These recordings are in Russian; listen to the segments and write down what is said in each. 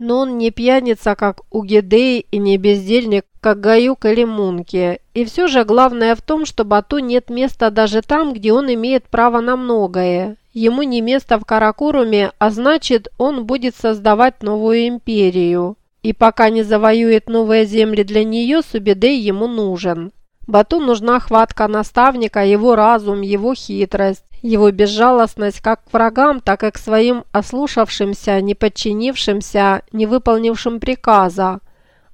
Но он не пьяница, как Угидей, и не бездельник, как Гаюк или Мунки. И все же главное в том, что Бату нет места даже там, где он имеет право на многое. Ему не место в Каракуруме, а значит, он будет создавать новую империю. И пока не завоюет новые земли для нее, Субидей ему нужен. Бату нужна хватка наставника, его разум, его хитрость, его безжалостность как к врагам, так и к своим ослушавшимся, не подчинившимся, не выполнившим приказа,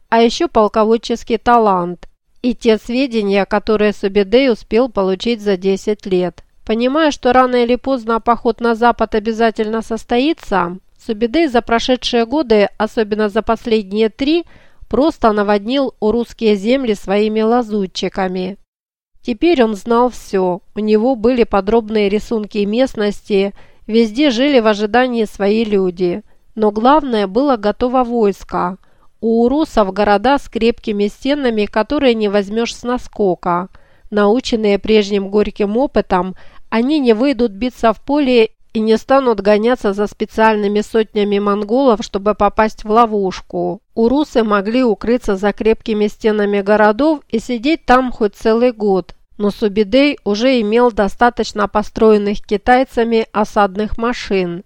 а еще полководческий талант и те сведения, которые Субидей успел получить за 10 лет. Понимая, что рано или поздно поход на запад обязательно состоится, Субидей за прошедшие годы, особенно за последние три, просто наводнил у русские земли своими лазутчиками. Теперь он знал все, у него были подробные рисунки местности, везде жили в ожидании свои люди. Но главное было готово войско. У урусов города с крепкими стенами, которые не возьмешь с наскока. Наученные прежним горьким опытом, они не выйдут биться в поле и не станут гоняться за специальными сотнями монголов, чтобы попасть в ловушку. Урусы могли укрыться за крепкими стенами городов и сидеть там хоть целый год, но Субидей уже имел достаточно построенных китайцами осадных машин.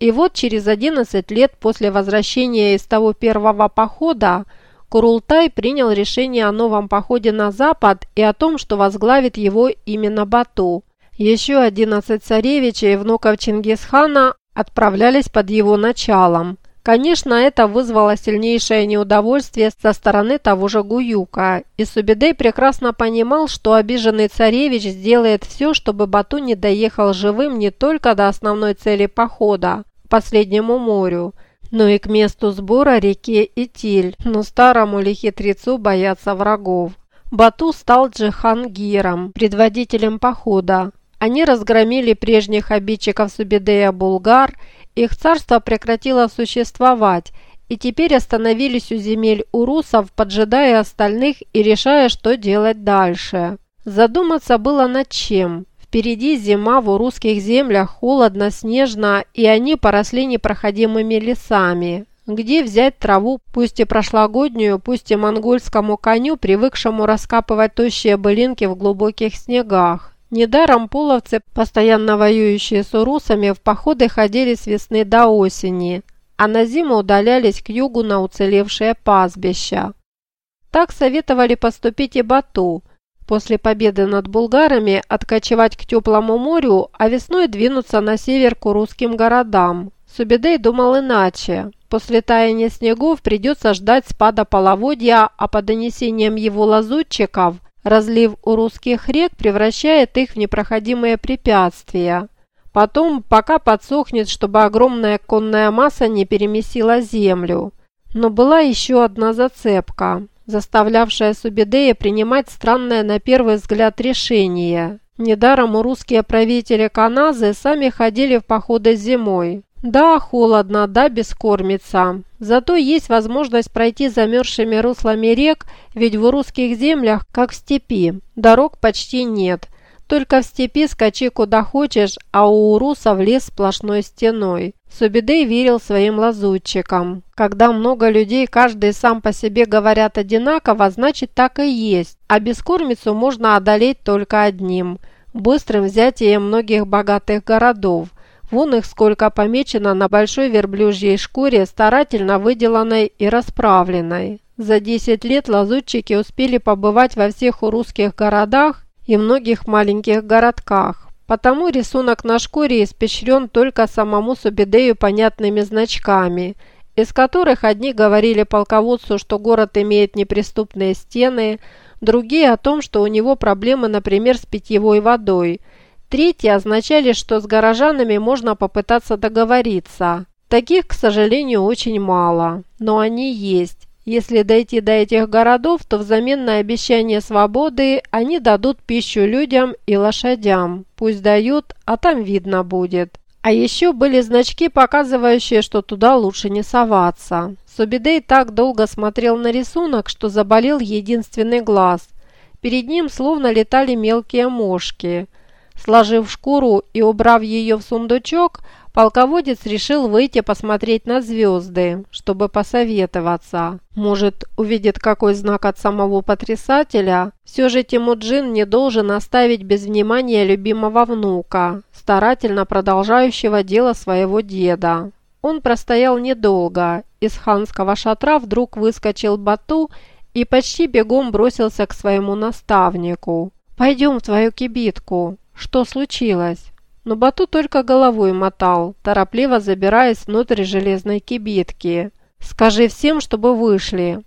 И вот через 11 лет после возвращения из того первого похода Курултай принял решение о новом походе на запад и о том, что возглавит его именно Бату. Еще 11 царевичей внуков Чингисхана отправлялись под его началом. Конечно, это вызвало сильнейшее неудовольствие со стороны того же Гуюка, и Субидей прекрасно понимал, что обиженный царевич сделает все, чтобы Бату не доехал живым не только до основной цели похода – последнему морю, но и к месту сбора реке Итиль, но старому ли хитрецу бояться врагов. Бату стал Джихангиром, предводителем похода, они разгромили прежних обидчиков Субидея Булгар, их царство прекратило существовать, и теперь остановились у земель урусов, поджидая остальных и решая, что делать дальше. Задуматься было над чем. Впереди зима в урусских землях, холодно, снежно, и они поросли непроходимыми лесами. Где взять траву, пусть и прошлогоднюю, пусть и монгольскому коню, привыкшему раскапывать тощие былинки в глубоких снегах? Недаром половцы, постоянно воюющие с урусами, в походы ходили с весны до осени, а на зиму удалялись к югу на уцелевшее пастбища. Так советовали поступить и Бату. После победы над булгарами откочевать к теплому морю, а весной двинуться на север к русским городам. Субидей думал иначе. После таяния снегов придется ждать спада половодья, а по донесениям его лазутчиков Разлив у русских рек превращает их в непроходимые препятствия. Потом, пока подсохнет, чтобы огромная конная масса не перемесила землю. Но была еще одна зацепка, заставлявшая Субидея принимать странное на первый взгляд решение. Недаром у русские правители Каназы сами ходили в походы зимой. Да, холодно, да, бескормица. Зато есть возможность пройти замерзшими руслами рек, ведь в русских землях, как в степи, дорог почти нет. Только в степи скачи куда хочешь, а у урусов лес сплошной стеной. Субидей верил своим лазутчикам. Когда много людей, каждый сам по себе говорят одинаково, значит так и есть. А бескормицу можно одолеть только одним – быстрым взятием многих богатых городов. Вон их сколько помечено на большой верблюжьей шкуре, старательно выделанной и расправленной. За 10 лет лазутчики успели побывать во всех русских городах и многих маленьких городках. Потому рисунок на шкуре испещрен только самому Субидею понятными значками, из которых одни говорили полководцу, что город имеет неприступные стены, другие о том, что у него проблемы, например, с питьевой водой – Третьи означали, что с горожанами можно попытаться договориться. Таких, к сожалению, очень мало, но они есть. Если дойти до этих городов, то взамен на обещание свободы они дадут пищу людям и лошадям. Пусть дают, а там видно будет. А еще были значки, показывающие, что туда лучше не соваться. Субидей так долго смотрел на рисунок, что заболел единственный глаз. Перед ним словно летали мелкие мошки – Сложив шкуру и убрав ее в сундучок, полководец решил выйти посмотреть на звезды, чтобы посоветоваться. Может, увидит какой знак от самого потрясателя? Все же Тимуджин не должен оставить без внимания любимого внука, старательно продолжающего дело своего деда. Он простоял недолго. Из ханского шатра вдруг выскочил Бату и почти бегом бросился к своему наставнику. «Пойдем в твою кибитку. Что случилось?» Но Бату только головой мотал, торопливо забираясь внутрь железной кибитки. «Скажи всем, чтобы вышли.